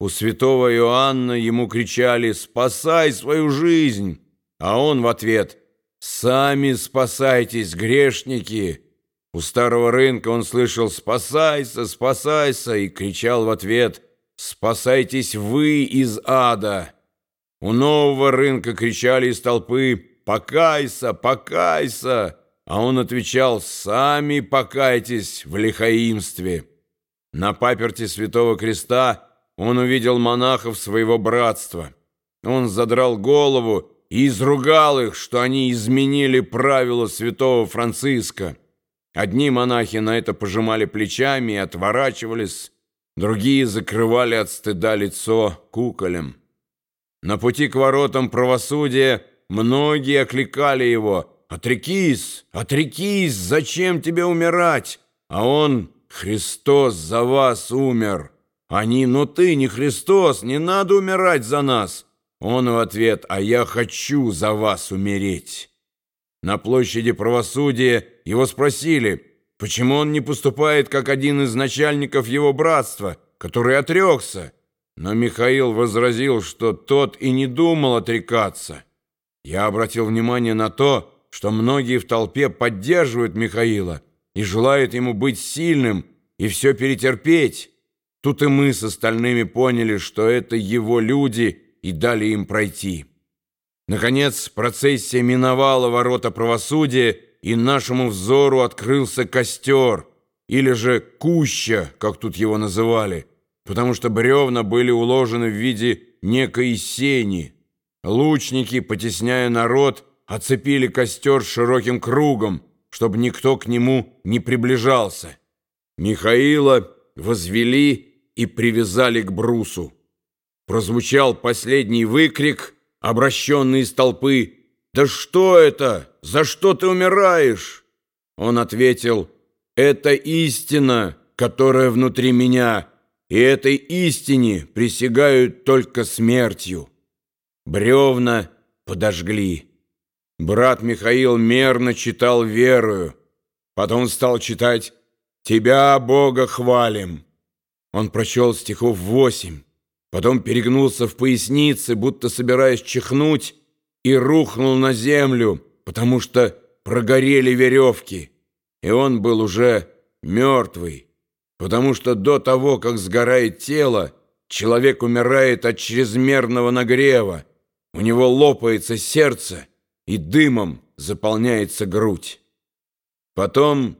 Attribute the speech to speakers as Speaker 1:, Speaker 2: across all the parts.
Speaker 1: у святого Иоанна ему кричали «Спасай свою жизнь!», а он в ответ «Сами спасайтесь, грешники!». У старого рынка он слышал «Спасайся, спасайся!» и кричал в ответ «Спасайтесь вы из ада!». У нового рынка кричали из толпы «Покайся, покайся!», а он отвечал «Сами покайтесь в лихаимстве!». На паперти Святого Креста он увидел монахов своего братства. Он задрал голову и изругал их, что они изменили правила святого Франциска. Одни монахи на это пожимали плечами и отворачивались, другие закрывали от стыда лицо куколем. На пути к воротам правосудия многие окликали его «Отрекись! Отрекись! Зачем тебе умирать?» А он «Христос за вас умер!» Они «Но ты не Христос! Не надо умирать за нас!» Он в ответ «А я хочу за вас умереть!» На площади правосудия его спросили, почему он не поступает как один из начальников его братства, который отрекся. Но Михаил возразил, что тот и не думал отрекаться. Я обратил внимание на то, что многие в толпе поддерживают Михаила и желают ему быть сильным и все перетерпеть. Тут и мы с остальными поняли, что это его люди и дали им пройти. Наконец, процессия миновала ворота правосудия, и нашему взору открылся костер, или же куща, как тут его называли, потому что бревна были уложены в виде некой сени. Лучники, потесняя народ, оцепили костер широким кругом, чтобы никто к нему не приближался. Михаила возвели и привязали к брусу. Прозвучал последний выкрик — обращенный из толпы, «Да что это? За что ты умираешь?» Он ответил, «Это истина, которая внутри меня, и этой истине присягают только смертью». Бревна подожгли. Брат Михаил мерно читал верою, потом стал читать «Тебя, Бога, хвалим». Он прочел стихов восемь. Потом перегнулся в пояснице, будто собираясь чихнуть, и рухнул на землю, потому что прогорели веревки. И он был уже мертвый, потому что до того, как сгорает тело, человек умирает от чрезмерного нагрева, у него лопается сердце, и дымом заполняется грудь. Потом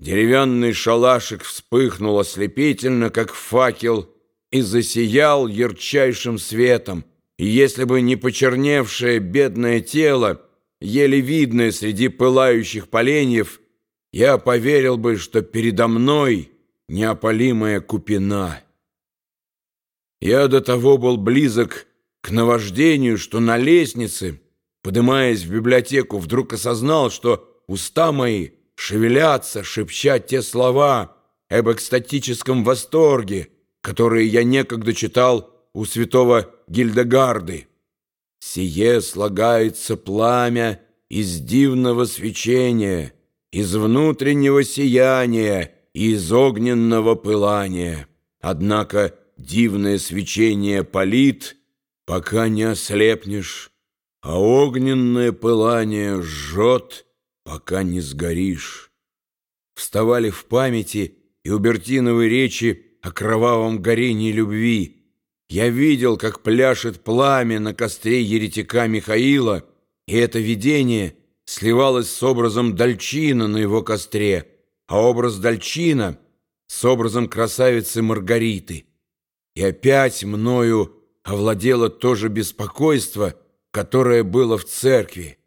Speaker 1: деревянный шалашик вспыхнул ослепительно, как факел, и засиял ярчайшим светом, и если бы не почерневшее бедное тело, еле видное среди пылающих поленьев, я поверил бы, что передо мной неопалимая купина. Я до того был близок к наваждению, что на лестнице, поднимаясь в библиотеку, вдруг осознал, что уста мои шевелятся, шепча те слова об экстатическом восторге, которые я некогда читал у святого Гильдегарды. «Сие слагается пламя из дивного свечения, из внутреннего сияния и из огненного пылания. Однако дивное свечение палит, пока не ослепнешь, а огненное пылание жжет, пока не сгоришь». Вставали в памяти и убертиновой речи о кровавом горении любви. Я видел, как пляшет пламя на костре еретика Михаила, и это видение сливалось с образом Дальчина на его костре, а образ Дальчина с образом красавицы Маргариты. И опять мною овладело то же беспокойство, которое было в церкви.